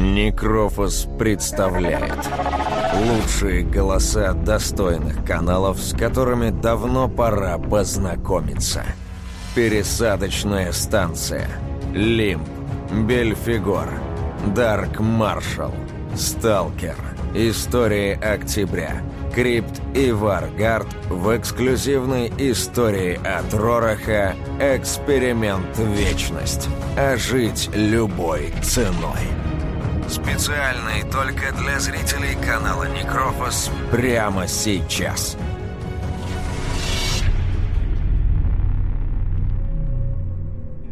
Некрофос представляет лучшие голоса достойных каналов, с которыми давно пора познакомиться. Пересадочная станция. Лимб. Бельфигор. Дарк Маршал. Сталкер. Истории октября. Крипт и Варгард в эксклюзивной истории от Рораха «Эксперимент Вечность». А жить любой ценой. Специальный только для зрителей канала Некрофос прямо сейчас.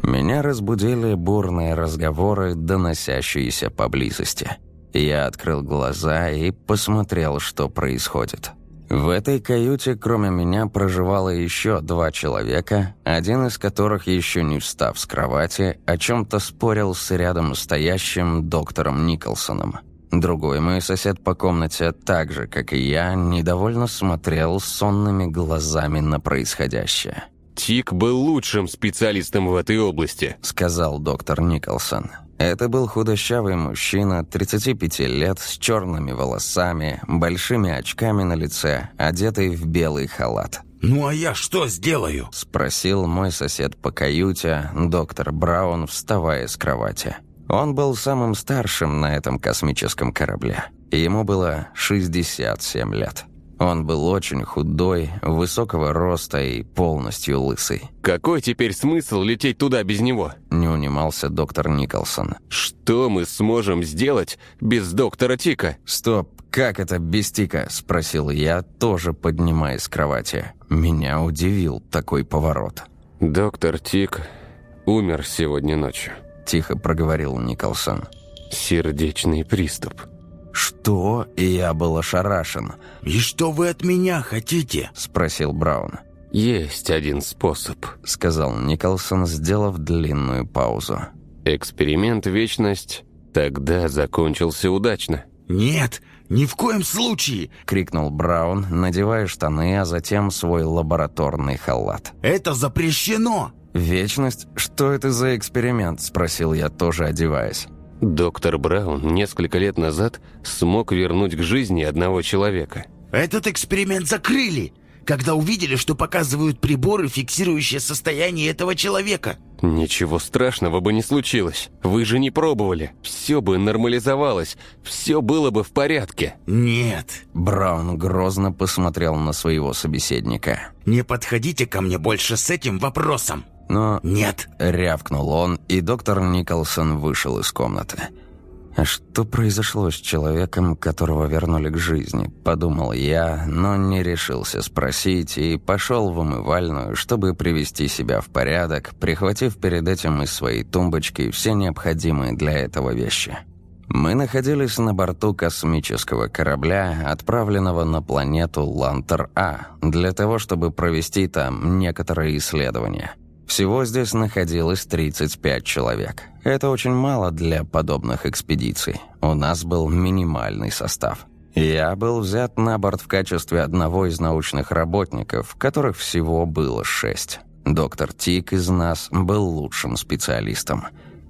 Меня разбудили бурные разговоры, доносящиеся поблизости. Я открыл глаза и посмотрел, что происходит. В этой каюте, кроме меня, проживало еще два человека, один из которых, еще не встав с кровати, о чем-то спорил с рядом стоящим доктором Николсоном. Другой мой сосед по комнате, так же, как и я, недовольно смотрел сонными глазами на происходящее. Тик был лучшим специалистом в этой области», — сказал доктор Николсон. Это был худощавый мужчина, 35 лет, с черными волосами, большими очками на лице, одетый в белый халат. «Ну а я что сделаю?» – спросил мой сосед по каюте, доктор Браун, вставая с кровати. Он был самым старшим на этом космическом корабле. Ему было 67 лет. Он был очень худой, высокого роста и полностью лысый. «Какой теперь смысл лететь туда без него?» Не унимался доктор Николсон. «Что мы сможем сделать без доктора Тика?» «Стоп, как это без Тика?» – спросил я, тоже поднимаясь с кровати. Меня удивил такой поворот. «Доктор Тик умер сегодня ночью», – тихо проговорил Николсон. «Сердечный приступ». «Что?» И я был ошарашен. «И что вы от меня хотите?» Спросил Браун. «Есть один способ», — сказал Николсон, сделав длинную паузу. «Эксперимент «Вечность» тогда закончился удачно». «Нет, ни в коем случае!» — крикнул Браун, надевая штаны, а затем свой лабораторный халат. «Это запрещено!» «Вечность? Что это за эксперимент?» — спросил я, тоже одеваясь. Доктор Браун несколько лет назад смог вернуть к жизни одного человека. Этот эксперимент закрыли, когда увидели, что показывают приборы, фиксирующие состояние этого человека. Ничего страшного бы не случилось. Вы же не пробовали. Все бы нормализовалось. Все было бы в порядке. Нет. Браун грозно посмотрел на своего собеседника. Не подходите ко мне больше с этим вопросом. Но «Нет!» — рявкнул он, и доктор Николсон вышел из комнаты. «А что произошло с человеком, которого вернули к жизни?» – подумал я, но не решился спросить и пошел в умывальную, чтобы привести себя в порядок, прихватив перед этим из своей тумбочки все необходимые для этого вещи. Мы находились на борту космического корабля, отправленного на планету Лантер-А, для того, чтобы провести там некоторые исследования – всего здесь находилось 35 человек. Это очень мало для подобных экспедиций. У нас был минимальный состав. Я был взят на борт в качестве одного из научных работников, которых всего было шесть. Доктор Тик из нас был лучшим специалистом.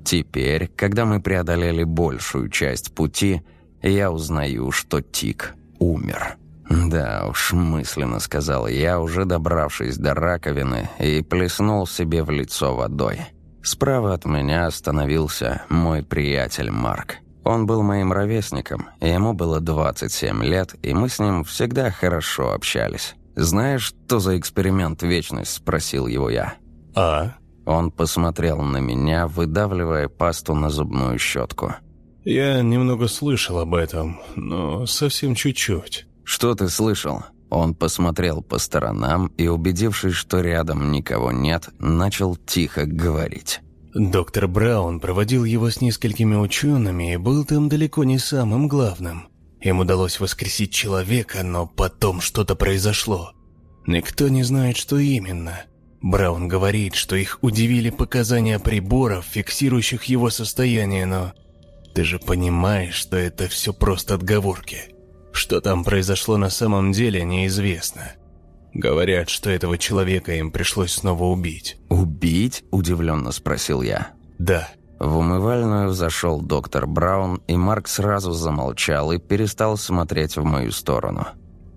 Теперь, когда мы преодолели большую часть пути, я узнаю, что Тик умер. «Да уж», — мысленно сказал я, уже добравшись до раковины, и плеснул себе в лицо водой. Справа от меня остановился мой приятель Марк. Он был моим ровесником, ему было 27 лет, и мы с ним всегда хорошо общались. «Знаешь, что за эксперимент «Вечность»?» – спросил его я. «А?» Он посмотрел на меня, выдавливая пасту на зубную щетку. «Я немного слышал об этом, но совсем чуть-чуть». «Что ты слышал?» Он посмотрел по сторонам и, убедившись, что рядом никого нет, начал тихо говорить. Доктор Браун проводил его с несколькими учеными и был там далеко не самым главным. Им удалось воскресить человека, но потом что-то произошло. Никто не знает, что именно. Браун говорит, что их удивили показания приборов, фиксирующих его состояние, но... Ты же понимаешь, что это все просто отговорки. Что там произошло на самом деле, неизвестно. Говорят, что этого человека им пришлось снова убить. «Убить?» – удивленно спросил я. «Да. В умывальную зашел доктор Браун, и Марк сразу замолчал и перестал смотреть в мою сторону.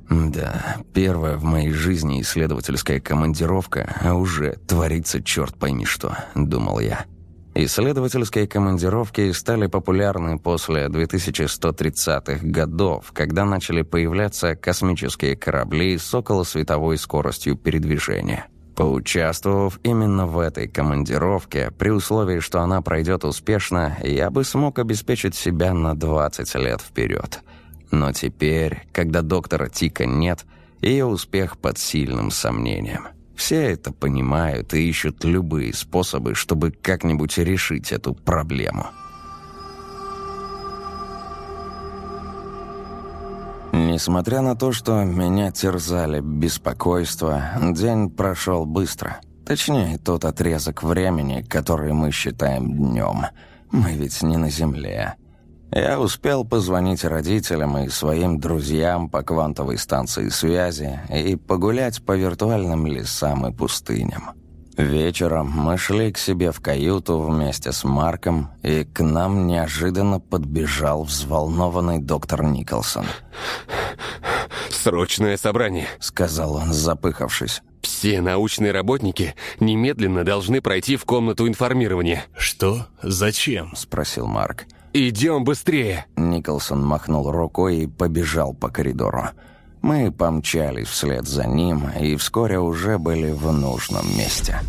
Да, первая в моей жизни исследовательская командировка, а уже творится черт пойми что, думал я. Исследовательские командировки стали популярны после 2130-х годов, когда начали появляться космические корабли с околосветовой скоростью передвижения. Поучаствовав именно в этой командировке, при условии, что она пройдет успешно, я бы смог обеспечить себя на 20 лет вперед. Но теперь, когда доктора Тика нет, ее успех под сильным сомнением – все это понимают и ищут любые способы, чтобы как-нибудь решить эту проблему. Несмотря на то, что меня терзали беспокойство, день прошел быстро. Точнее, тот отрезок времени, который мы считаем днем. Мы ведь не на Земле. Я успел позвонить родителям и своим друзьям по квантовой станции связи и погулять по виртуальным лесам и пустыням. Вечером мы шли к себе в каюту вместе с Марком, и к нам неожиданно подбежал взволнованный доктор Николсон. «Срочное собрание», — сказал он, запыхавшись. «Все научные работники немедленно должны пройти в комнату информирования». «Что? Зачем?» — спросил Марк. «Марк». «Идем быстрее!» Николсон махнул рукой и побежал по коридору. Мы помчались вслед за ним и вскоре уже были в нужном месте.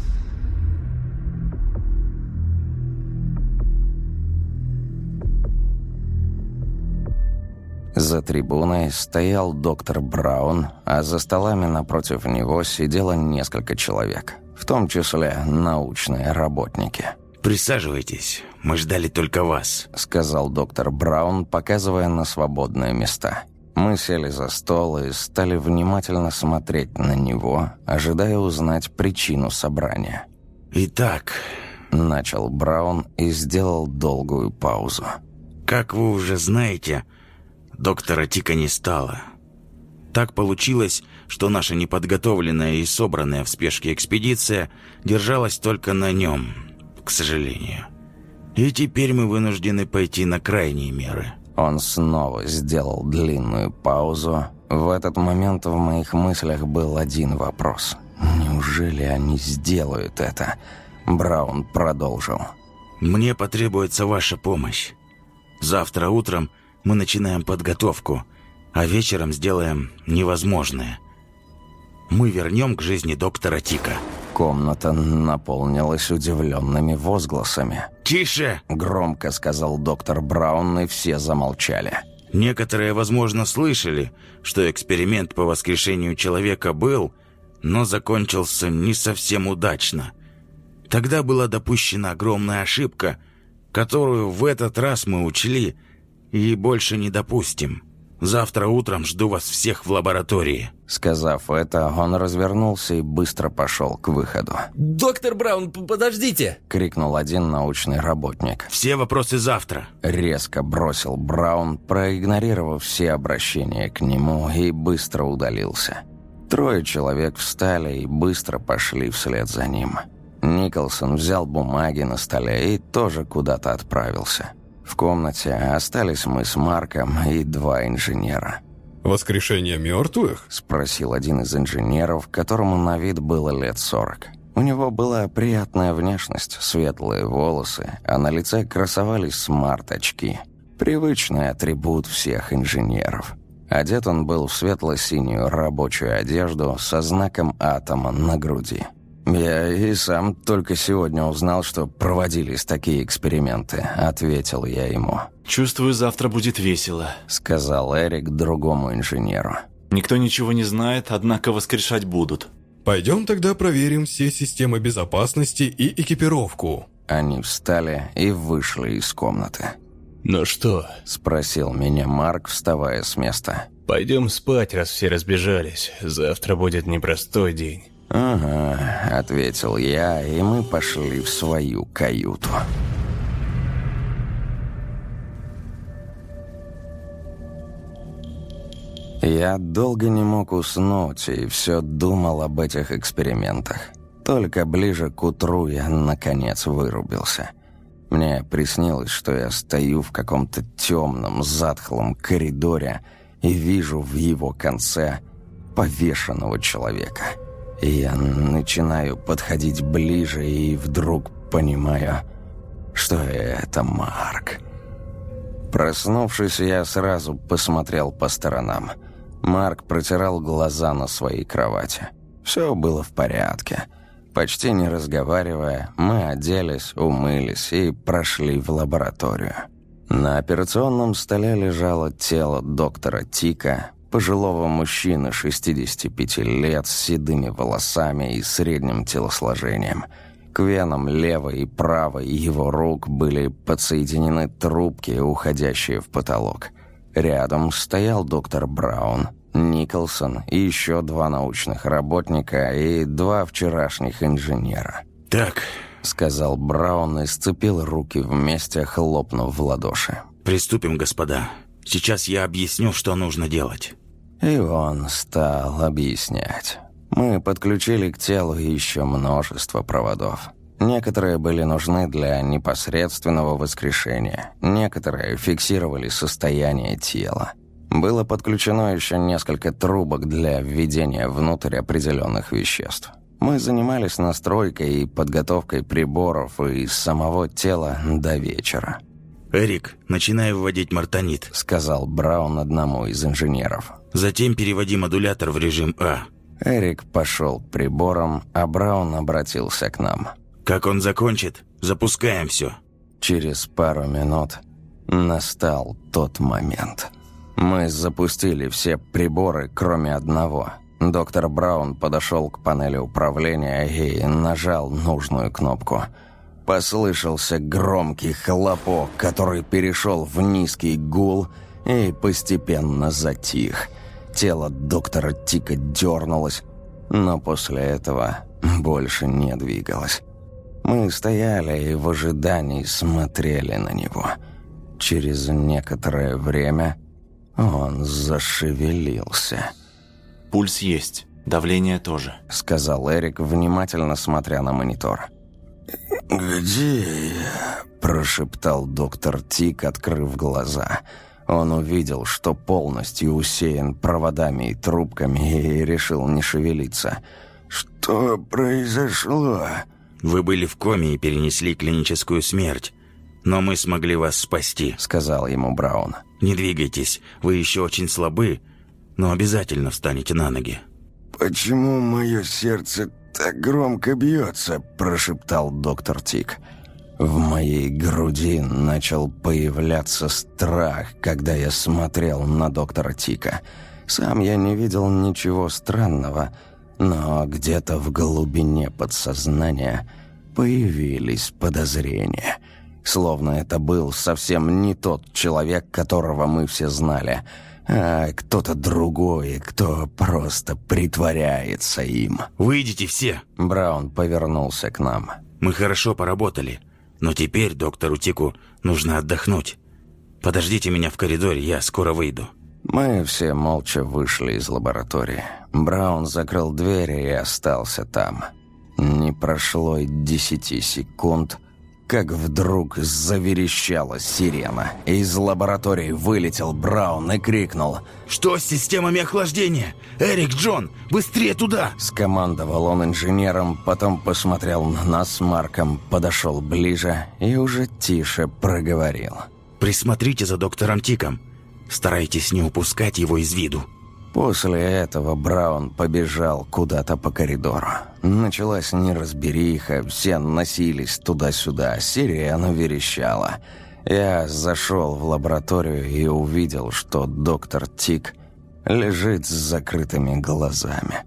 За трибуной стоял доктор Браун, а за столами напротив него сидело несколько человек, в том числе научные работники – «Присаживайтесь, мы ждали только вас», — сказал доктор Браун, показывая на свободные места. Мы сели за стол и стали внимательно смотреть на него, ожидая узнать причину собрания. «Итак», — начал Браун и сделал долгую паузу. «Как вы уже знаете, доктора Тика не стало. Так получилось, что наша неподготовленная и собранная в спешке экспедиция держалась только на нем» к сожалению. И теперь мы вынуждены пойти на крайние меры». Он снова сделал длинную паузу. В этот момент в моих мыслях был один вопрос. «Неужели они сделают это?» Браун продолжил. «Мне потребуется ваша помощь. Завтра утром мы начинаем подготовку, а вечером сделаем невозможное. Мы вернем к жизни доктора Тика». Комната наполнилась удивленными возгласами. «Тише!» – громко сказал доктор Браун, и все замолчали. «Некоторые, возможно, слышали, что эксперимент по воскрешению человека был, но закончился не совсем удачно. Тогда была допущена огромная ошибка, которую в этот раз мы учли и больше не допустим». Завтра утром жду вас всех в лаборатории». Сказав это, он развернулся и быстро пошел к выходу. «Доктор Браун, подождите!» — крикнул один научный работник. «Все вопросы завтра!» Резко бросил Браун, проигнорировав все обращения к нему, и быстро удалился. Трое человек встали и быстро пошли вслед за ним. Николсон взял бумаги на столе и тоже куда-то отправился. В комнате остались мы с Марком и два инженера. «Воскрешение мертвых?» – спросил один из инженеров, которому на вид было лет сорок. У него была приятная внешность, светлые волосы, а на лице красовались смарт-очки. Привычный атрибут всех инженеров. Одет он был в светло-синюю рабочую одежду со знаком атома на груди. «Я и сам только сегодня узнал, что проводились такие эксперименты», — ответил я ему. «Чувствую, завтра будет весело», — сказал Эрик другому инженеру. «Никто ничего не знает, однако воскрешать будут». «Пойдем тогда проверим все системы безопасности и экипировку». Они встали и вышли из комнаты. «Ну что?» – спросил меня Марк, вставая с места. «Пойдем спать, раз все разбежались. Завтра будет непростой день». «Ага», — ответил я, и мы пошли в свою каюту. Я долго не мог уснуть и все думал об этих экспериментах. Только ближе к утру я, наконец, вырубился. Мне приснилось, что я стою в каком-то темном, затхлом коридоре и вижу в его конце повешенного человека. Я начинаю подходить ближе и вдруг понимаю, что это Марк. Проснувшись, я сразу посмотрел по сторонам. Марк протирал глаза на своей кровати. Все было в порядке. Почти не разговаривая, мы оделись, умылись и прошли в лабораторию. На операционном столе лежало тело доктора Тика, пожилого мужчины 65 лет с седыми волосами и средним телосложением – к венам левой и правой его рук были подсоединены трубки, уходящие в потолок. Рядом стоял доктор Браун, Николсон и еще два научных работника и два вчерашних инженера. «Так», — сказал Браун и сцепил руки вместе, хлопнув в ладоши. «Приступим, господа. Сейчас я объясню, что нужно делать». И он стал объяснять. Мы подключили к телу еще множество проводов. Некоторые были нужны для непосредственного воскрешения, некоторые фиксировали состояние тела. Было подключено еще несколько трубок для введения внутрь определенных веществ. Мы занимались настройкой и подготовкой приборов и самого тела до вечера. «Эрик, начинай вводить мартонит», — сказал Браун одному из инженеров. «Затем переводи модулятор в режим А. Эрик пошел к приборам, а Браун обратился к нам. «Как он закончит, запускаем все». Через пару минут настал тот момент. Мы запустили все приборы, кроме одного. Доктор Браун подошел к панели управления и нажал нужную кнопку. Послышался громкий хлопок, который перешел в низкий гул и постепенно затих – Тело доктора Тика дернулось, но после этого больше не двигалось. Мы стояли и в ожидании смотрели на него. Через некоторое время он зашевелился. «Пульс есть, давление тоже», — сказал Эрик, внимательно смотря на монитор. «Где я?» – прошептал доктор Тик, открыв глаза – он увидел, что полностью усеян проводами и трубками, и решил не шевелиться. «Что произошло?» «Вы были в коме и перенесли клиническую смерть. Но мы смогли вас спасти», — сказал ему Браун. «Не двигайтесь, вы еще очень слабы, но обязательно встанете на ноги». «Почему мое сердце так громко бьется?» – прошептал доктор Тик. В моей груди начал появляться страх, когда я смотрел на доктора Тика. Сам я не видел ничего странного, но где-то в глубине подсознания появились подозрения. Словно это был совсем не тот человек, которого мы все знали, а кто-то другой, кто просто притворяется им. «Выйдите все!» Браун повернулся к нам. «Мы хорошо поработали». Но теперь доктору Тику нужно отдохнуть. Подождите меня в коридоре, я скоро выйду». Мы все молча вышли из лаборатории. Браун закрыл дверь и остался там. Не прошло и десяти секунд, как вдруг заверещала сирена. Из лаборатории вылетел Браун и крикнул «Что с системами охлаждения? Эрик, Джон, быстрее туда!» Скомандовал он инженером, потом посмотрел на нас с Марком, подошел ближе и уже тише проговорил. «Присмотрите за доктором Тиком. Старайтесь не упускать его из виду». После этого Браун побежал куда-то по коридору. Началась неразбериха, все носились туда-сюда, сирена верещала. Я зашел в лабораторию и увидел, что доктор Тик лежит с закрытыми глазами.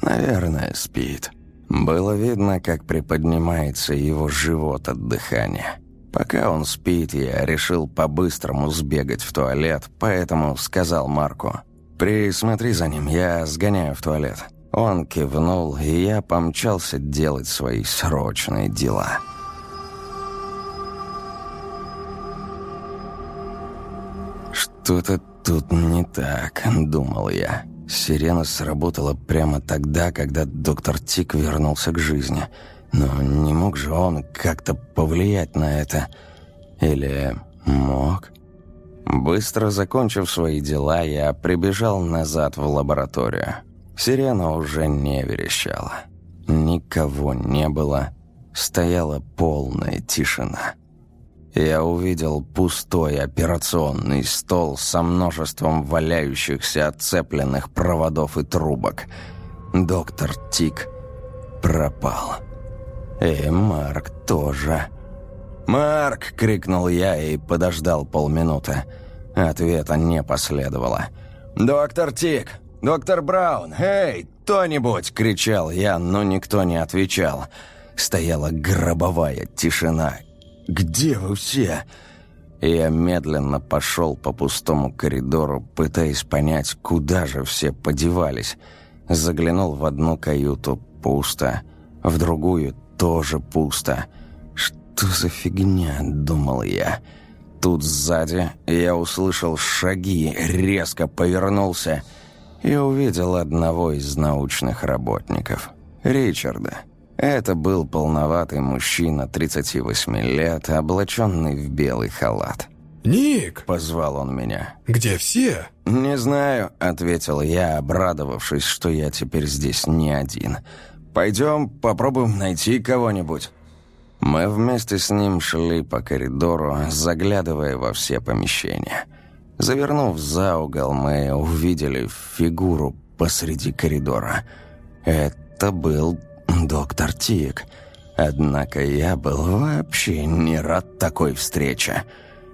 Наверное, спит. Было видно, как приподнимается его живот от дыхания. Пока он спит, я решил по-быстрому сбегать в туалет, поэтому сказал Марку – «Присмотри за ним, я сгоняю в туалет». Он кивнул, и я помчался делать свои срочные дела. «Что-то тут не так», — думал я. Сирена сработала прямо тогда, когда доктор Тик вернулся к жизни. Но не мог же он как-то повлиять на это? Или мог? Быстро закончив свои дела, я прибежал назад в лабораторию. Сирена уже не верещала. Никого не было. Стояла полная тишина. Я увидел пустой операционный стол со множеством валяющихся отцепленных проводов и трубок. Доктор Тик пропал. И Марк тоже. «Марк!» — крикнул я и подождал полминуты. Ответа не последовало. «Доктор Тик! Доктор Браун! Эй, кто-нибудь!» — кричал я, но никто не отвечал. Стояла гробовая тишина. «Где вы все?» Я медленно пошел по пустому коридору, пытаясь понять, куда же все подевались. Заглянул в одну каюту – пусто, в другую – тоже пусто. «Что за фигня?» – думал я. Тут сзади я услышал шаги, резко повернулся и увидел одного из научных работников – Ричарда. Это был полноватый мужчина 38 лет, облаченный в белый халат. «Ник!» – позвал он меня. «Где все?» «Не знаю», – ответил я, обрадовавшись, что я теперь здесь не один. «Пойдем попробуем найти кого-нибудь». Мы вместе с ним шли по коридору, заглядывая во все помещения. Завернув за угол, мы увидели фигуру посреди коридора. Это был доктор Тик. Однако я был вообще не рад такой встрече.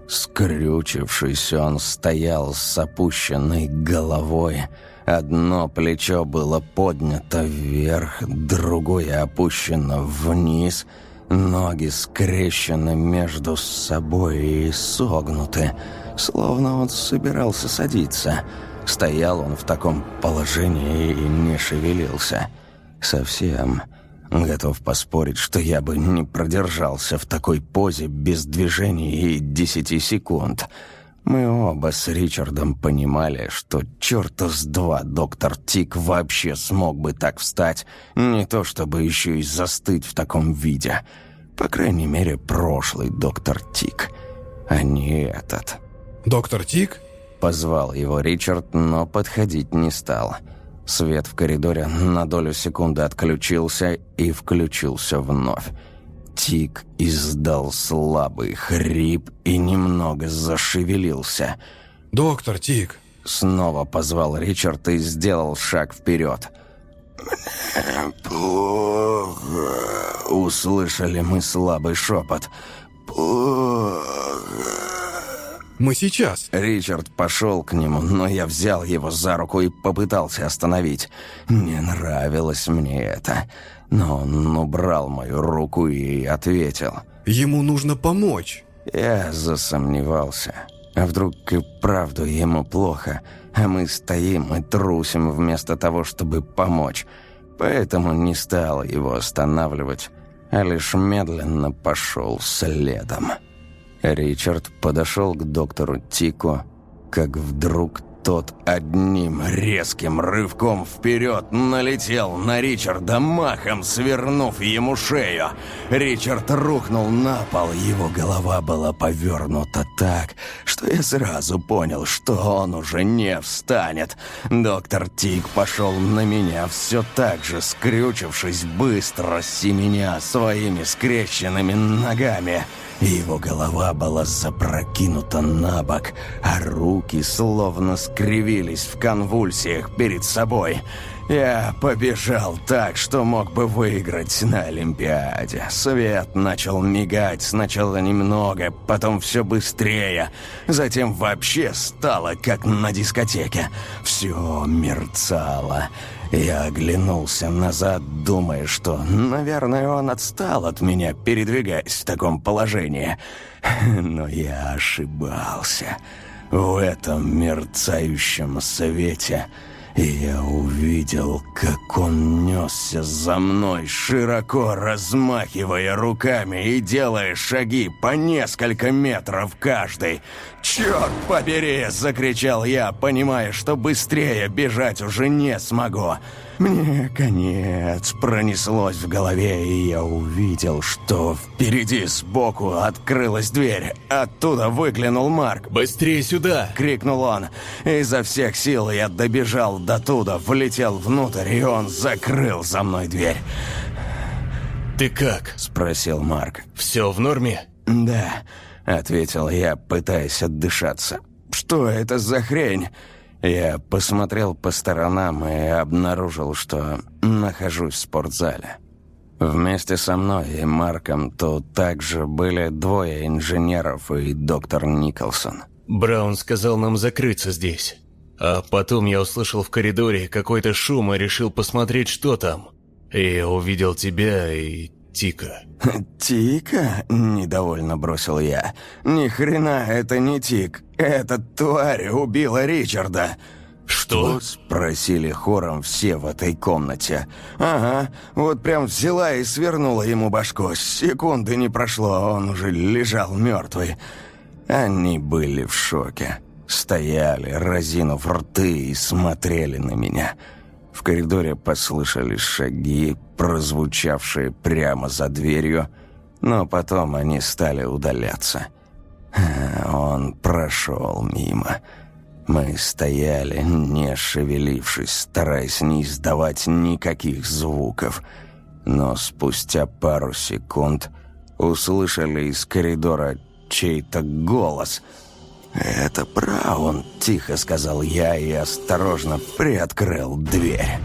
Скрючившись, он стоял с опущенной головой. Одно плечо было поднято вверх, другое опущено вниз. Ноги скрещены между собой и согнуты, словно он собирался садиться. Стоял он в таком положении и не шевелился. Совсем. Готов поспорить, что я бы не продержался в такой позе без движений и десяти секунд. Мы оба с Ричардом понимали, что черта с два доктор Тик вообще смог бы так встать, не то чтобы еще и застыть в таком виде. По крайней мере, прошлый доктор Тик, а не этот. «Доктор Тик?» Позвал его Ричард, но подходить не стал. «Доктор Свет в коридоре на долю секунды отключился и включился вновь. Тик издал слабый хрип и немного зашевелился. «Доктор Тик!» Снова позвал Ричард и сделал шаг вперед. «Мне плохо!» Услышали мы слабый шепот. «Плохо!» Мы сейчас!» Ричард пошел к нему, но я взял его за руку и попытался остановить. Не нравилось мне это. Но он убрал мою руку и ответил. «Ему нужно помочь!» Я засомневался. А вдруг и правду ему плохо, а мы стоим и трусим вместо того, чтобы помочь. Поэтому не стал его останавливать, а лишь медленно пошел следом. Ричард подошел к доктору Тико, как вдруг тот одним резким рывком вперед налетел на Ричарда, махом свернув ему шею. Ричард рухнул на пол, его голова была повернута так, что я сразу понял, что он уже не встанет. Доктор Тик пошел на меня, все так же скрючившись быстро, семеня своими скрещенными ногами. Его голова была запрокинута на бок, а руки словно скривились в конвульсиях перед собой. Я побежал так, что мог бы выиграть на Олимпиаде. Свет начал мигать сначала немного, потом все быстрее. Затем вообще стало, как на дискотеке. Все мерцало. Я оглянулся назад, думая, что, наверное, он отстал от меня, передвигаясь в таком положении. Но я ошибался. В этом мерцающем свете я увидел, как он несся за мной, широко размахивая руками и делая шаги по несколько метров каждый. «Черт побери!» – закричал я, понимая, что быстрее бежать уже не смогу. Мне конец пронеслось в голове, и я увидел, что впереди сбоку открылась дверь. Оттуда выглянул Марк. «Быстрее сюда!» — крикнул он. Изо всех сил я добежал до туда, влетел внутрь, и он закрыл за мной дверь. «Ты как?» — спросил Марк. «Все в норме?» «Да», — ответил я, пытаясь отдышаться. «Что это за хрень?» Я посмотрел по сторонам и обнаружил, что нахожусь в спортзале. Вместе со мной и Марком тут также были двое инженеров и доктор Николсон. Браун сказал нам закрыться здесь. А потом я услышал в коридоре какой-то шум и решил посмотреть, что там. И увидел тебя и Тика. «Тика?» – недовольно бросил я. «Ни хрена это не Тик. Эта тварь убила Ричарда». «Что?» – спросили хором все в этой комнате. «Ага, вот прям взяла и свернула ему башку. Секунды не прошло, он уже лежал мертвый». Они были в шоке. Стояли, разинув рты и смотрели на меня – в коридоре послышались шаги, прозвучавшие прямо за дверью, но потом они стали удаляться. Он прошел мимо. Мы стояли, не шевелившись, стараясь не издавать никаких звуков. Но спустя пару секунд услышали из коридора чей-то голос — «Это Браун», — тихо сказал я и осторожно приоткрыл дверь.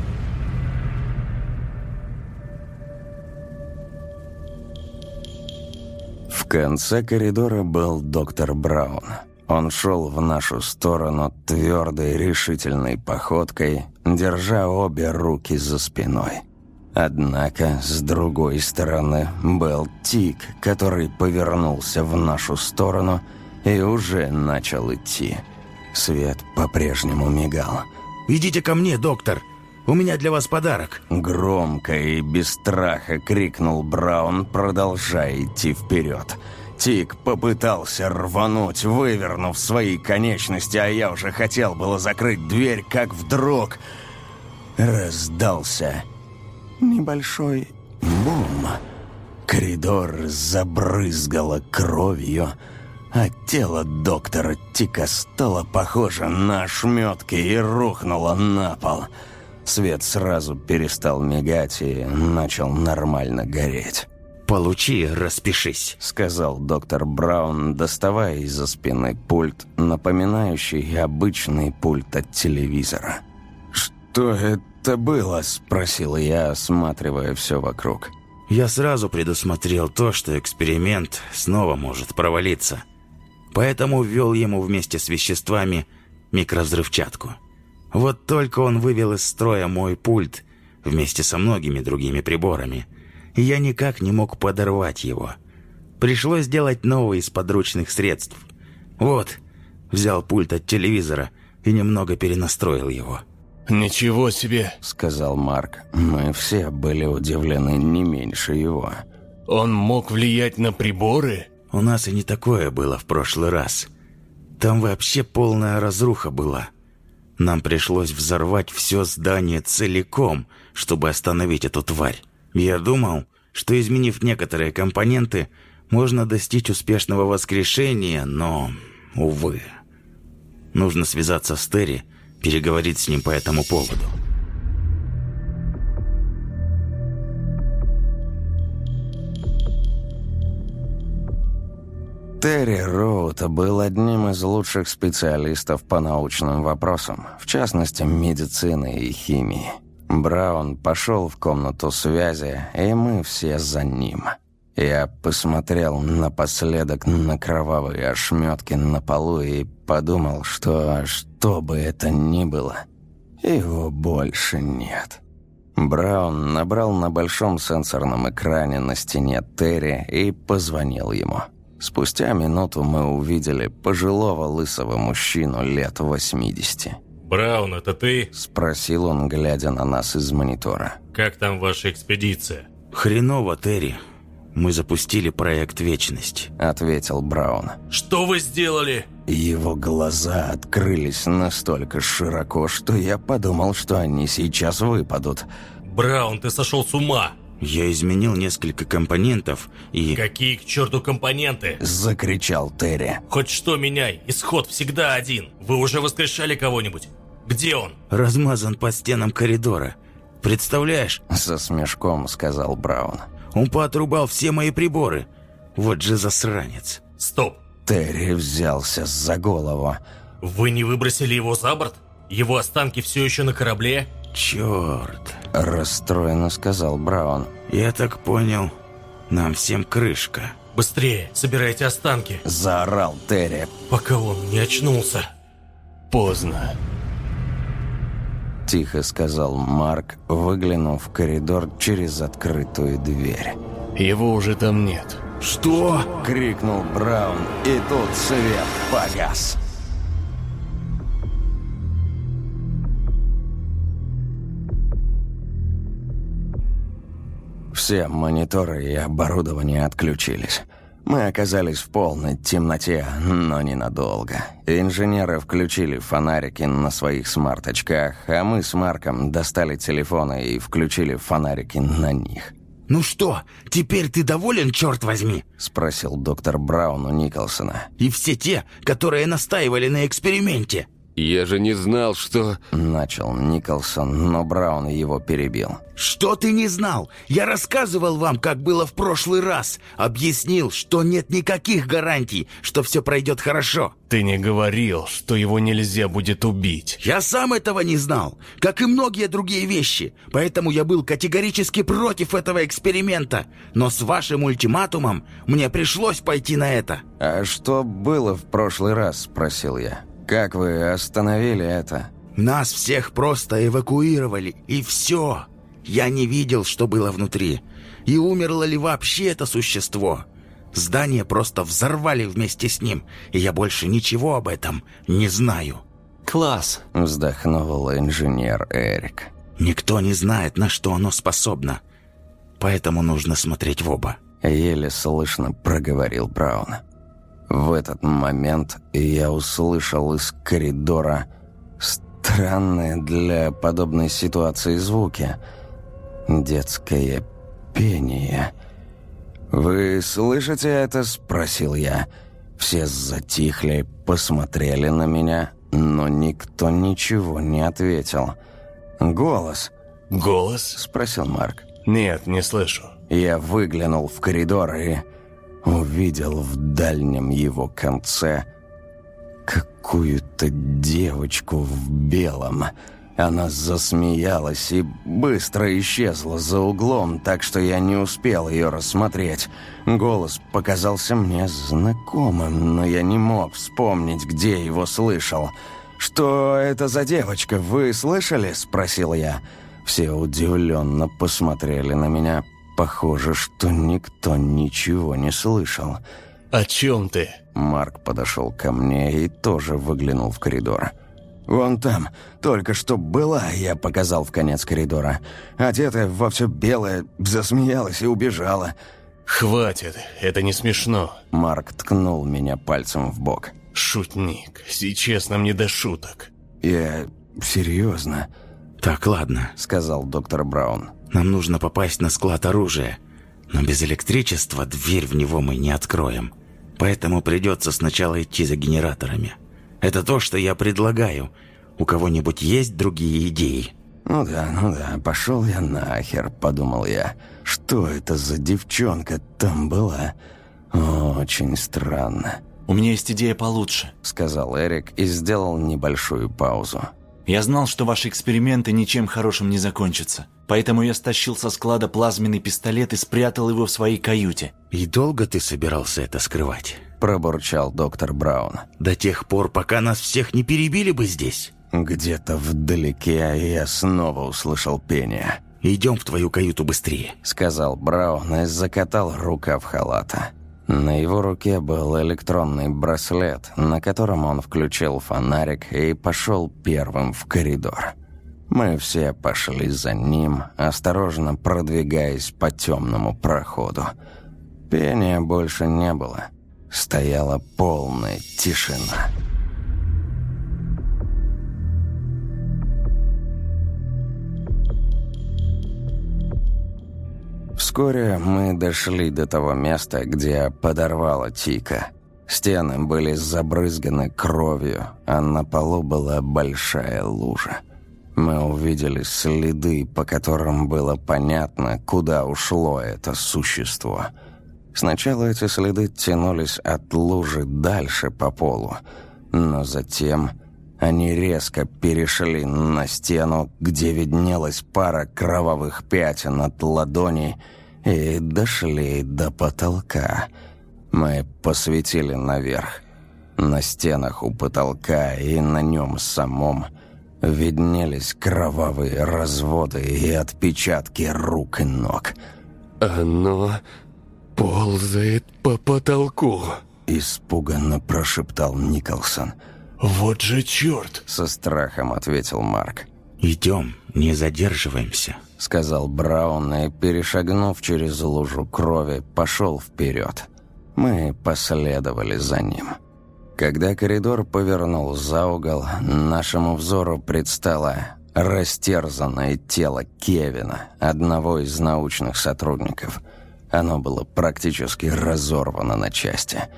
В конце коридора был доктор Браун. Он шел в нашу сторону твердой решительной походкой, держа обе руки за спиной. Однако, с другой стороны, был Тик, который повернулся в нашу сторону — и уже начал идти. Свет по-прежнему мигал. «Идите ко мне, доктор! У меня для вас подарок!» Громко и без страха крикнул Браун, продолжая идти вперед. Тик попытался рвануть, вывернув свои конечности, а я уже хотел было закрыть дверь, как вдруг раздался небольшой бум. Коридор забрызгало кровью, а тело доктора Тика стало похоже на ошметки и рухнуло на пол. Свет сразу перестал мигать и начал нормально гореть. «Получи, распишись», — сказал доктор Браун, доставая из-за спины пульт, напоминающий обычный пульт от телевизора. «Что это было?» — спросил я, осматривая все вокруг. «Я сразу предусмотрел то, что эксперимент снова может провалиться поэтому ввел ему вместе с веществами микровзрывчатку. Вот только он вывел из строя мой пульт вместе со многими другими приборами, и я никак не мог подорвать его. Пришлось сделать новый из подручных средств. Вот, взял пульт от телевизора и немного перенастроил его. «Ничего себе!» — сказал Марк. Мы все были удивлены не меньше его. «Он мог влиять на приборы?» У нас и не такое было в прошлый раз. Там вообще полная разруха была. Нам пришлось взорвать все здание целиком, чтобы остановить эту тварь. Я думал, что изменив некоторые компоненты, можно достичь успешного воскрешения, но, увы. Нужно связаться с Терри, переговорить с ним по этому поводу. Терри Роуд был одним из лучших специалистов по научным вопросам, в частности, медицины и химии. Браун пошел в комнату связи, и мы все за ним. Я посмотрел напоследок на кровавые ошметки на полу и подумал, что что бы это ни было, его больше нет. Браун набрал на большом сенсорном экране на стене Терри и позвонил ему. Спустя минуту мы увидели пожилого лысого мужчину лет 80. «Браун, это ты?» – спросил он, глядя на нас из монитора. «Как там ваша экспедиция?» «Хреново, Терри. Мы запустили проект «Вечность», — ответил Браун. «Что вы сделали?» Его глаза открылись настолько широко, что я подумал, что они сейчас выпадут. «Браун, ты сошел с ума!» Я изменил несколько компонентов и... «Какие к черту компоненты?» Закричал Терри. «Хоть что меняй, исход всегда один. Вы уже воскрешали кого-нибудь? Где он?» Размазан по стенам коридора. Представляешь? Со смешком сказал Браун. Он поотрубал все мои приборы. Вот же засранец. Стоп. Терри взялся за голову. Вы не выбросили его за борт? Его останки все еще на корабле? Черт. Расстроенно сказал Браун. Я так понял, нам всем крышка. Быстрее, собирайте останки. Заорал Терри. Пока он не очнулся. Поздно. Тихо сказал Марк, выглянув в коридор через открытую дверь. Его уже там нет. «Что?» — крикнул Браун, и тут свет погас. Все мониторы и оборудование отключились. Мы оказались в полной темноте, но ненадолго. Инженеры включили фонарики на своих смарт-очках, а мы с Марком достали телефоны и включили фонарики на них. «Ну что, теперь ты доволен, черт возьми?» — спросил доктор Браун у Николсона. «И все те, которые настаивали на эксперименте?» «Я же не знал, что...» Начал Николсон, но Браун его перебил. «Что ты не знал? Я рассказывал вам, как было в прошлый раз. Объяснил, что нет никаких гарантий, что все пройдет хорошо». Ты не говорил, что его нельзя будет убить. Я сам этого не знал, как и многие другие вещи. Поэтому я был категорически против этого эксперимента. Но с вашим ультиматумом мне пришлось пойти на это. «А что было в прошлый раз?» – спросил я. «Как вы остановили это?» Нас всех просто эвакуировали, и все. Я не видел, что было внутри. И умерло ли вообще это существо. Здание просто взорвали вместе с ним, и я больше ничего об этом не знаю. Класс. Вздохнул инженер Эрик. Никто не знает, на что оно способно. Поэтому нужно смотреть в оба. Еле слышно проговорил Браун. В этот момент я услышал из коридора странные для подобной ситуации звуки. Детское пение. «Вы слышите это?» – спросил я. Все затихли, посмотрели на меня, но никто ничего не ответил. «Голос?» «Голос?» – спросил Марк. «Нет, не слышу». Я выглянул в коридор и увидел в дальнем его конце какую-то девочку в белом. Она засмеялась и быстро исчезла за углом, так что я не успел ее рассмотреть. Голос показался мне знакомым, но я не мог вспомнить, где его слышал. «Что это за девочка, вы слышали?» – спросил я. Все удивленно посмотрели на меня, Похоже, что никто ничего не слышал. «О чем ты?» Марк подошел ко мне и тоже выглянул в коридор. «Вон там, только что была», — я показал в конец коридора. Одетая во все белое, засмеялась и убежала. «Хватит, это не смешно». Марк ткнул меня пальцем в бок. «Шутник, сейчас нам не до шуток». «Я серьезно?» «Так, ладно», — сказал доктор Браун. Нам нужно попасть на склад оружия. Но без электричества дверь в него мы не откроем. Поэтому придется сначала идти за генераторами. Это то, что я предлагаю. У кого-нибудь есть другие идеи?» «Ну да, ну да, пошел я нахер», — подумал я. «Что это за девчонка там была? Очень странно». «У меня есть идея получше», — сказал Эрик и сделал небольшую паузу. «Я знал, что ваши эксперименты ничем хорошим не закончатся. Поэтому я стащил со склада плазменный пистолет и спрятал его в своей каюте. «И долго ты собирался это скрывать?» Пробурчал доктор Браун. «До тех пор, пока нас всех не перебили бы здесь». Где-то вдалеке я снова услышал пение. «Идем в твою каюту быстрее», — сказал Браун и закатал рукав халата. На его руке был электронный браслет, на котором он включил фонарик и пошел первым в коридор. Мы все пошли за ним, осторожно продвигаясь по темному проходу. Пения больше не было. Стояла полная тишина. Вскоре мы дошли до того места, где подорвало Тика. Стены были забрызганы кровью, а на полу была большая лужа. Мы увидели следы, по которым было понятно, куда ушло это существо. Сначала эти следы тянулись от лужи дальше по полу, но затем они резко перешли на стену, где виднелась пара кровавых пятен от ладоней, и дошли до потолка. Мы посветили наверх. На стенах у потолка и на нем самом виднелись кровавые разводы и отпечатки рук и ног. «Оно ползает по потолку», — испуганно прошептал Николсон — «Вот же черт!» — со страхом ответил Марк. «Идем, не задерживаемся», — сказал Браун и, перешагнув через лужу крови, пошел вперед. Мы последовали за ним. Когда коридор повернул за угол, нашему взору предстало растерзанное тело Кевина, одного из научных сотрудников. Оно было практически разорвано на части —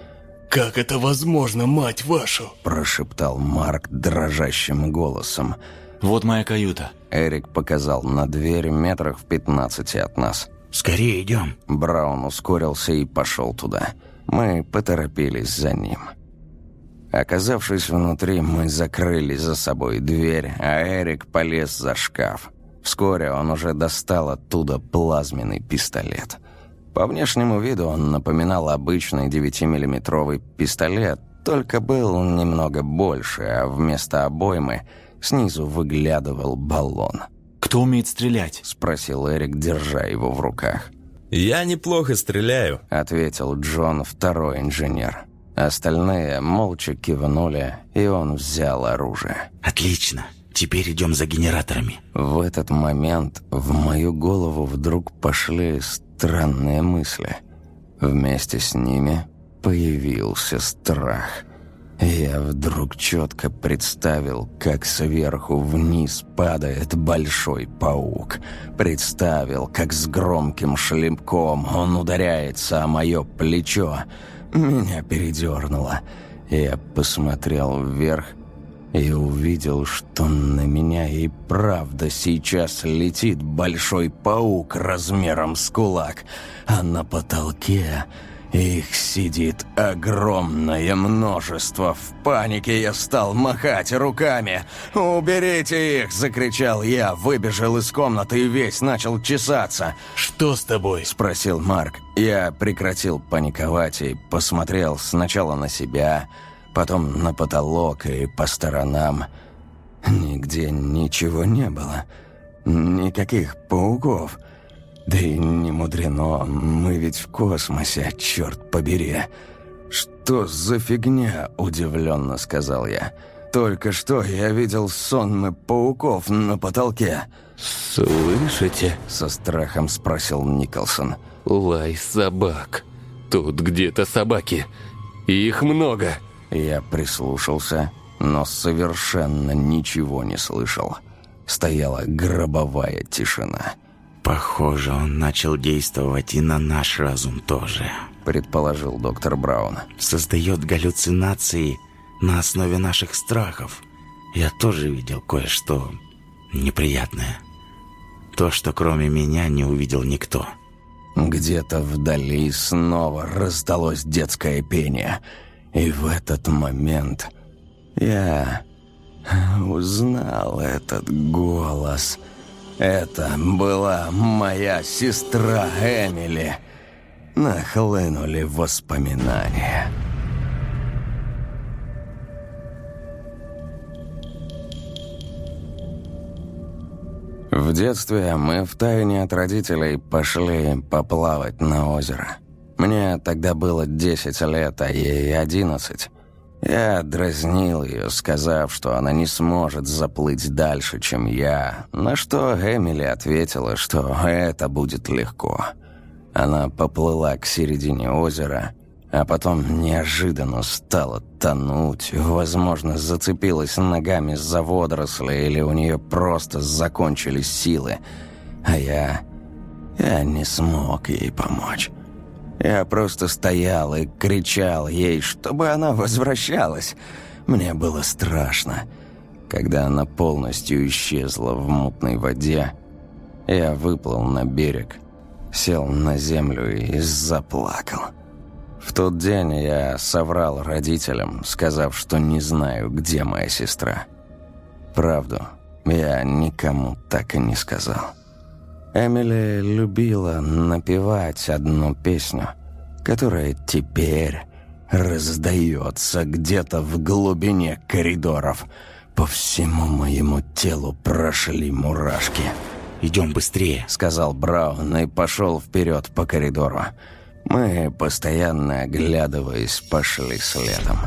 «Как это возможно, мать вашу?» – прошептал Марк дрожащим голосом. «Вот моя каюта». Эрик показал на дверь метрах в пятнадцати от нас. «Скорее идем». Браун ускорился и пошел туда. Мы поторопились за ним. Оказавшись внутри, мы закрыли за собой дверь, а Эрик полез за шкаф. Вскоре он уже достал оттуда плазменный пистолет – по внешнему виду он напоминал обычный 9-миллиметровый пистолет, только был немного больше, а вместо обоймы снизу выглядывал баллон. «Кто умеет стрелять?» – спросил Эрик, держа его в руках. «Я неплохо стреляю», – ответил Джон, второй инженер. Остальные молча кивнули, и он взял оружие. «Отлично. Теперь идем за генераторами». В этот момент в мою голову вдруг пошли странные мысли. Вместе с ними появился страх. Я вдруг четко представил, как сверху вниз падает большой паук. Представил, как с громким шлепком он ударяется о мое плечо. Меня передернуло. Я посмотрел вверх и увидел, что на меня и правда сейчас летит большой паук размером с кулак, а на потолке их сидит огромное множество. В панике я стал махать руками. «Уберите их!» – закричал я, выбежал из комнаты и весь начал чесаться. «Что с тобой?» – спросил Марк. Я прекратил паниковать и посмотрел сначала на себя – потом на потолок и по сторонам. Нигде ничего не было. Никаких пауков. Да и не мудрено, мы ведь в космосе, черт побери. «Что за фигня?» – удивленно сказал я. «Только что я видел сонмы пауков на потолке». «Слышите?» – со страхом спросил Николсон. «Лай собак. Тут где-то собаки. Их много». Я прислушался, но совершенно ничего не слышал. Стояла гробовая тишина. «Похоже, он начал действовать и на наш разум тоже», — предположил доктор Браун. «Создает галлюцинации на основе наших страхов. Я тоже видел кое-что неприятное. То, что кроме меня не увидел никто». Где-то вдали снова раздалось детское пение — и в этот момент я узнал этот голос. Это была моя сестра Эмили. Нахлынули воспоминания. В детстве мы втайне от родителей пошли поплавать на озеро. Мне тогда было 10 лет, а ей 11. Я дразнил ее, сказав, что она не сможет заплыть дальше, чем я, на что Эмили ответила, что это будет легко. Она поплыла к середине озера, а потом неожиданно стала тонуть, возможно, зацепилась ногами за водоросли или у нее просто закончились силы. А я... я не смог ей помочь. Я просто стоял и кричал ей, чтобы она возвращалась. Мне было страшно. Когда она полностью исчезла в мутной воде, я выплыл на берег, сел на землю и заплакал. В тот день я соврал родителям, сказав, что не знаю, где моя сестра. Правду я никому так и не сказал. Эмили любила напевать одну песню, которая теперь раздается где-то в глубине коридоров – по всему моему телу прошли мурашки. «Идем быстрее», — сказал Браун и пошел вперед по коридору. Мы, постоянно оглядываясь, пошли следом.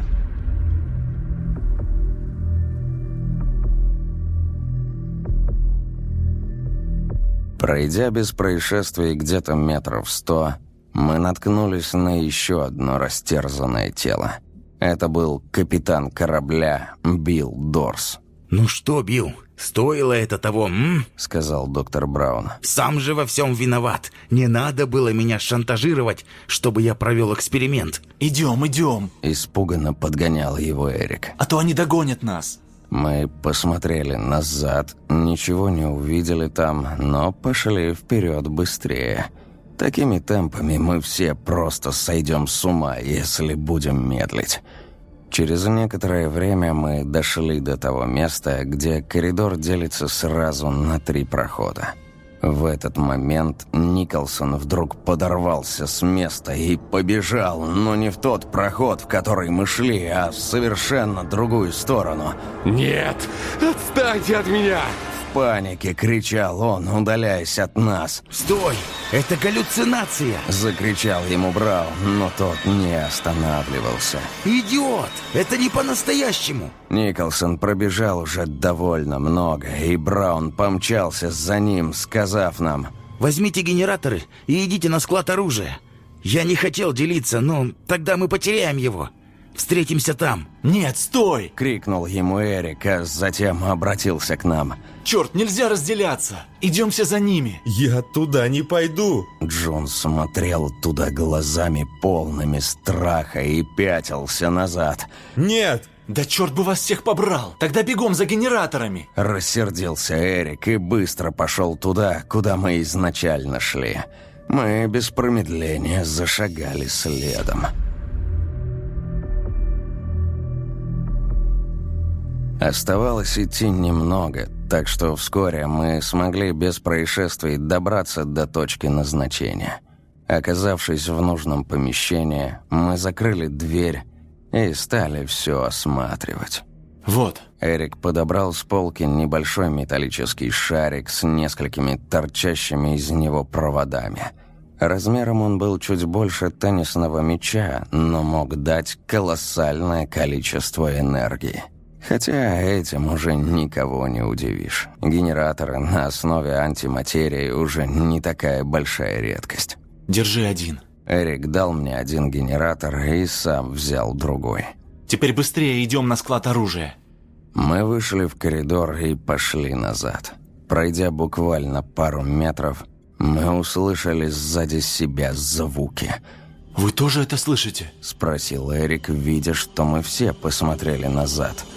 Пройдя без происшествий где-то метров сто, мы наткнулись на еще одно растерзанное тело. Это был капитан корабля Билл Дорс. «Ну что, Билл, стоило это того, м?» — сказал доктор Браун. «Сам же во всем виноват. Не надо было меня шантажировать, чтобы я провел эксперимент». «Идем, идем!» — испуганно подгонял его Эрик. «А то они догонят нас!» Мы посмотрели назад, ничего не увидели там, но пошли вперед быстрее. Такими темпами мы все просто сойдем с ума, если будем медлить. Через некоторое время мы дошли до того места, где коридор делится сразу на три прохода. В этот момент Николсон вдруг подорвался с места и побежал, но не в тот проход, в который мы шли, а в совершенно другую сторону. «Нет! Отстаньте от меня!» Панике кричал он, удаляясь от нас. «Стой! Это галлюцинация!» Закричал ему Браун, но тот не останавливался. «Идиот! Это не по-настоящему!» Николсон пробежал уже довольно много, и Браун помчался за ним, сказав нам «Возьмите генераторы и идите на склад оружия. Я не хотел делиться, но тогда мы потеряем его. Встретимся там!» «Нет, стой!» — крикнул ему Эрик, а затем обратился к нам. «Черт, нельзя разделяться! Идемся за ними!» «Я туда не пойду!» Джон смотрел туда глазами полными страха и пятился назад. «Нет!» «Да черт бы вас всех побрал! Тогда бегом за генераторами!» Рассердился Эрик и быстро пошел туда, куда мы изначально шли. Мы без промедления зашагали следом. Оставалось идти немного, так что вскоре мы смогли без происшествий добраться до точки назначения. Оказавшись в нужном помещении, мы закрыли дверь и стали все осматривать. «Вот». Эрик подобрал с полки небольшой металлический шарик с несколькими торчащими из него проводами. Размером он был чуть больше теннисного мяча, но мог дать колоссальное количество энергии. Хотя этим уже никого не удивишь. Генераторы на основе антиматерии уже не такая большая редкость. «Держи один». Эрик дал мне один генератор и сам взял другой. «Теперь быстрее идем на склад оружия». Мы вышли в коридор и пошли назад. Пройдя буквально пару метров, мы услышали сзади себя звуки. «Вы тоже это слышите?» – спросил Эрик, видя, что мы все посмотрели назад –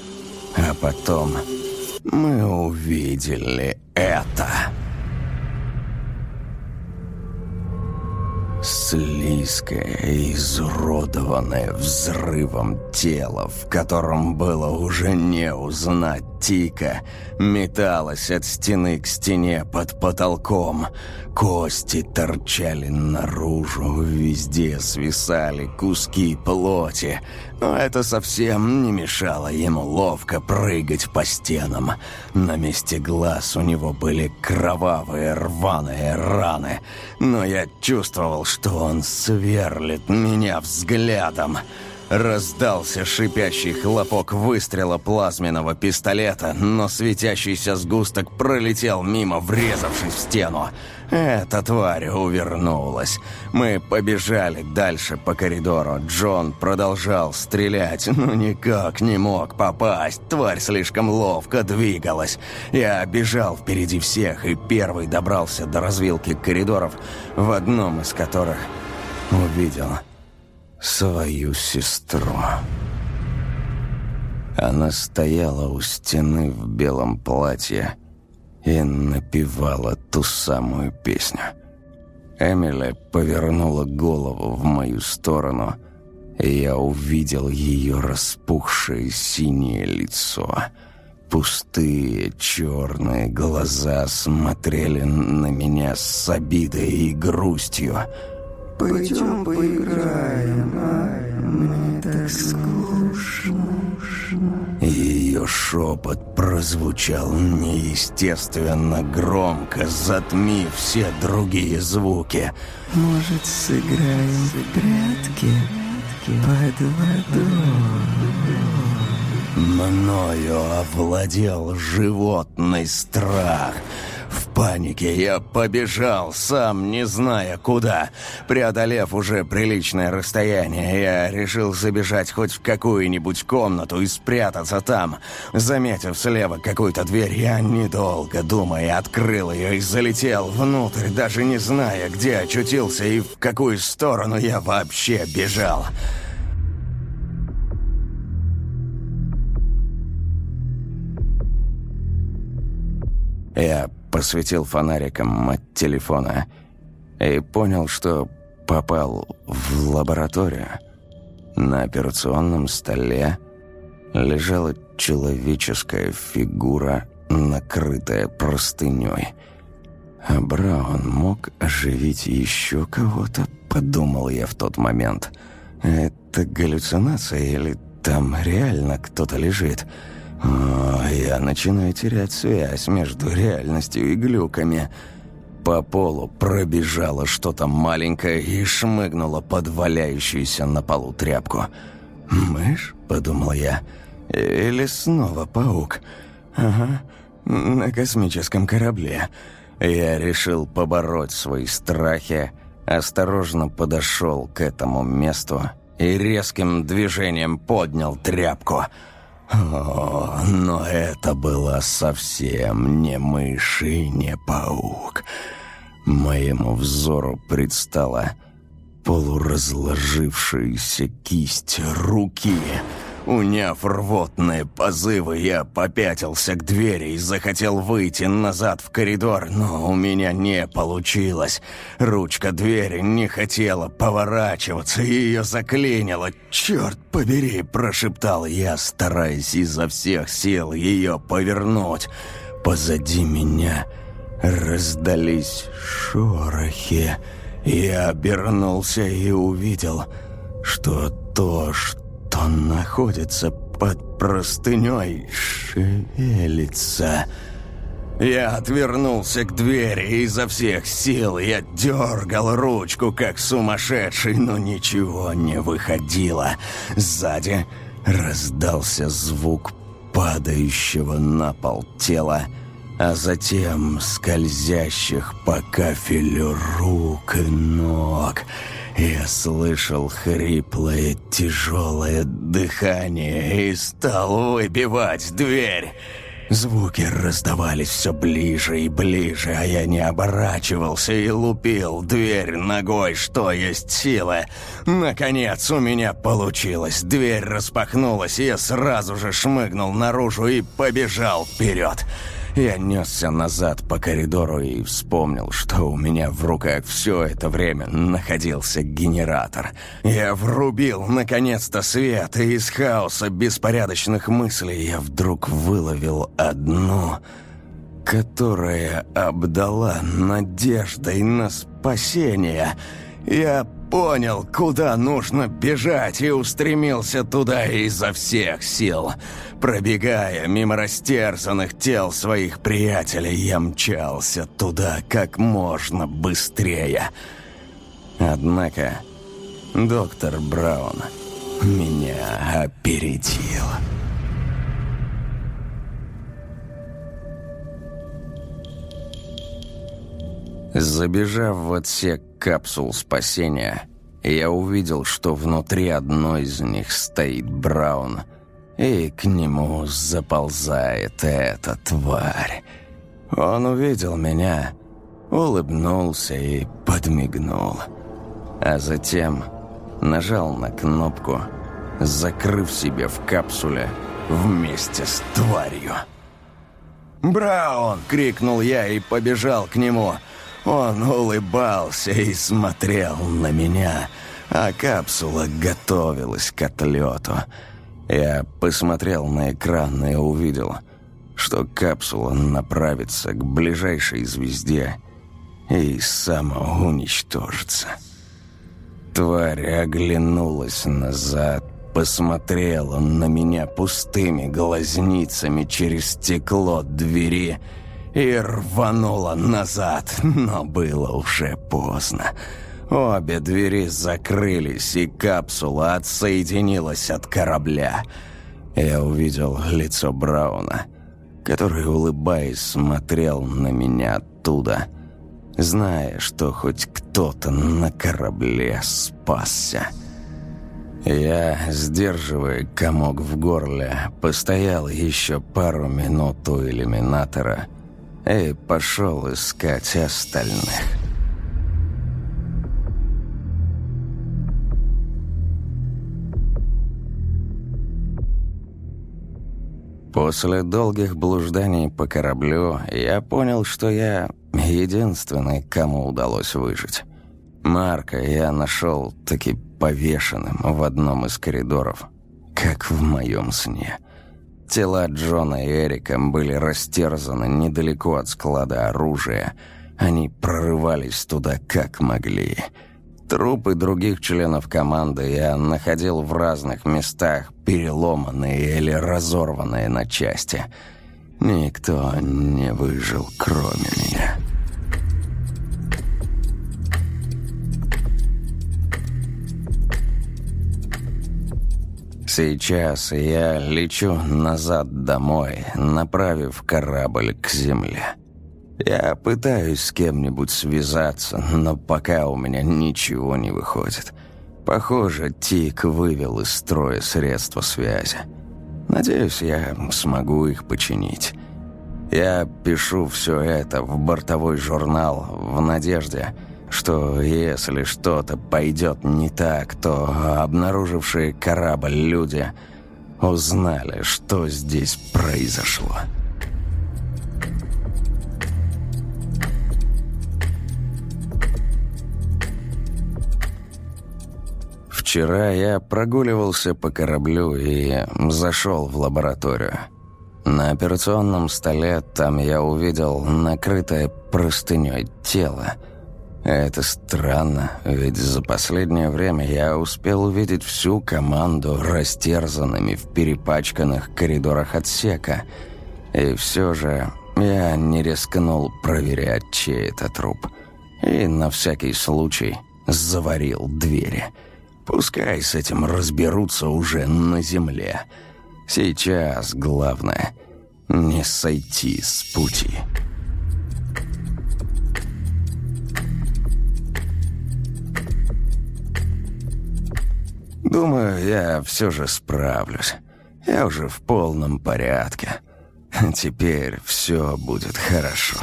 а потом мы увидели это. Слизкое, изуродованное взрывом тело, в котором было уже не узнать Тика, металось от стены к стене под потолком. Кости торчали наружу, везде свисали куски плоти. Но это совсем не мешало ему ловко прыгать по стенам. На месте глаз у него были кровавые рваные раны. Но я чувствовал, что он сверлит меня взглядом. Раздался шипящий хлопок выстрела плазменного пистолета, но светящийся сгусток пролетел мимо, врезавшись в стену. Эта тварь увернулась. Мы побежали дальше по коридору. Джон продолжал стрелять, но никак не мог попасть. Тварь слишком ловко двигалась. Я бежал впереди всех и первый добрался до развилки коридоров, в одном из которых увидел свою сестру. Она стояла у стены в белом платье и напевала ту самую песню. Эмили повернула голову в мою сторону, и я увидел ее распухшее синее лицо. Пустые черные глаза смотрели на меня с обидой и грустью – Пойдем поиграем, а? Мне так скучно. Ее шепот прозвучал неестественно громко, затмив все другие звуки. Может, сыграем в прятки под водой? Мною овладел животный страх — в панике я побежал, сам не зная куда. Преодолев уже приличное расстояние, я решил забежать хоть в какую-нибудь комнату и спрятаться там. Заметив слева какую-то дверь, я, недолго думая, открыл ее и залетел внутрь, даже не зная, где очутился и в какую сторону я вообще бежал. Я посветил фонариком от телефона и понял, что попал в лабораторию. На операционном столе лежала человеческая фигура, накрытая простыней. А Браун мог оживить еще кого-то, подумал я в тот момент. Это галлюцинация или там реально кто-то лежит?» Я начинаю терять связь между реальностью и глюками. По полу пробежало что-то маленькое и шмыгнуло под валяющуюся на полу тряпку. «Мышь?» – подумал я. «Или снова паук?» «Ага, на космическом корабле». Я решил побороть свои страхи, осторожно подошел к этому месту и резким движением поднял тряпку – о, но это была совсем не мышь и не паук. Моему взору предстала полуразложившаяся кисть руки — Уняв рвотные позывы, я попятился к двери и захотел выйти назад в коридор, но у меня не получилось. Ручка двери не хотела поворачиваться, и ее заклинило. «Черт побери!» – прошептал я, стараясь изо всех сил ее повернуть. Позади меня раздались шорохи. Я обернулся и увидел, что то, что что находится под простыней, шевелится. Я отвернулся к двери и изо всех сил я дергал ручку, как сумасшедший, но ничего не выходило. Сзади раздался звук падающего на пол тела, а затем скользящих по кафелю рук и ног — я слышал хриплое, тяжелое дыхание и стал выбивать дверь. Звуки раздавались все ближе и ближе, а я не оборачивался и лупил дверь ногой, что есть силы. Наконец у меня получилось. Дверь распахнулась, и я сразу же шмыгнул наружу и побежал вперед. Я несся назад по коридору и вспомнил, что у меня в руках все это время находился генератор. Я врубил, наконец-то, свет, и из хаоса беспорядочных мыслей я вдруг выловил одну, которая обдала надеждой на спасение. Я понял, куда нужно бежать, и устремился туда изо всех сил. Пробегая мимо растерзанных тел своих приятелей, я мчался туда как можно быстрее. Однако доктор Браун меня опередил. Забежав в отсек капсул спасения, я увидел, что внутри одной из них стоит Браун, и к нему заползает эта тварь. Он увидел меня, улыбнулся и подмигнул, а затем нажал на кнопку, закрыв себе в капсуле вместе с тварью. «Браун!» — крикнул я и побежал к нему — он улыбался и смотрел на меня, а капсула готовилась к отлету. Я посмотрел на экран и увидел, что капсула направится к ближайшей звезде и самоуничтожится. Тварь оглянулась назад, посмотрела на меня пустыми глазницами через стекло двери и рванула назад, но было уже поздно. Обе двери закрылись, и капсула отсоединилась от корабля. Я увидел лицо Брауна, который, улыбаясь, смотрел на меня оттуда, зная, что хоть кто-то на корабле спасся. Я, сдерживая комок в горле, постоял еще пару минут у иллюминатора – и пошел искать остальных. После долгих блужданий по кораблю я понял, что я единственный, кому удалось выжить. Марка я нашел таки повешенным в одном из коридоров, как в моем сне. Тела Джона и Эрика были растерзаны недалеко от склада оружия. Они прорывались туда как могли. Трупы других членов команды я находил в разных местах, переломанные или разорванные на части. Никто не выжил, кроме меня. Сейчас я лечу назад домой, направив корабль к земле. Я пытаюсь с кем-нибудь связаться, но пока у меня ничего не выходит. Похоже, Тик вывел из строя средства связи. Надеюсь, я смогу их починить. Я пишу все это в бортовой журнал в надежде, что если что-то пойдет не так, то обнаружившие корабль люди узнали, что здесь произошло. Вчера я прогуливался по кораблю и зашел в лабораторию. На операционном столе там я увидел накрытое простыней тело – это странно, ведь за последнее время я успел увидеть всю команду растерзанными в перепачканных коридорах отсека. И все же я не рискнул проверять, чей это труп. И на всякий случай заварил двери. Пускай с этим разберутся уже на земле. Сейчас главное — не сойти с пути». Думаю, я все же справлюсь. Я уже в полном порядке. Теперь все будет хорошо.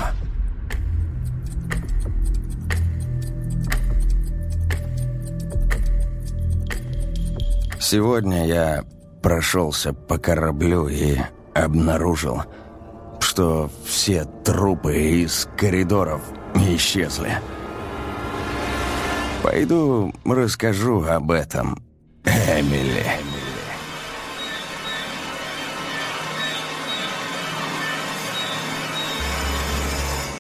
Сегодня я прошелся по кораблю и обнаружил, что все трупы из коридоров исчезли. Пойду расскажу об этом Эмили.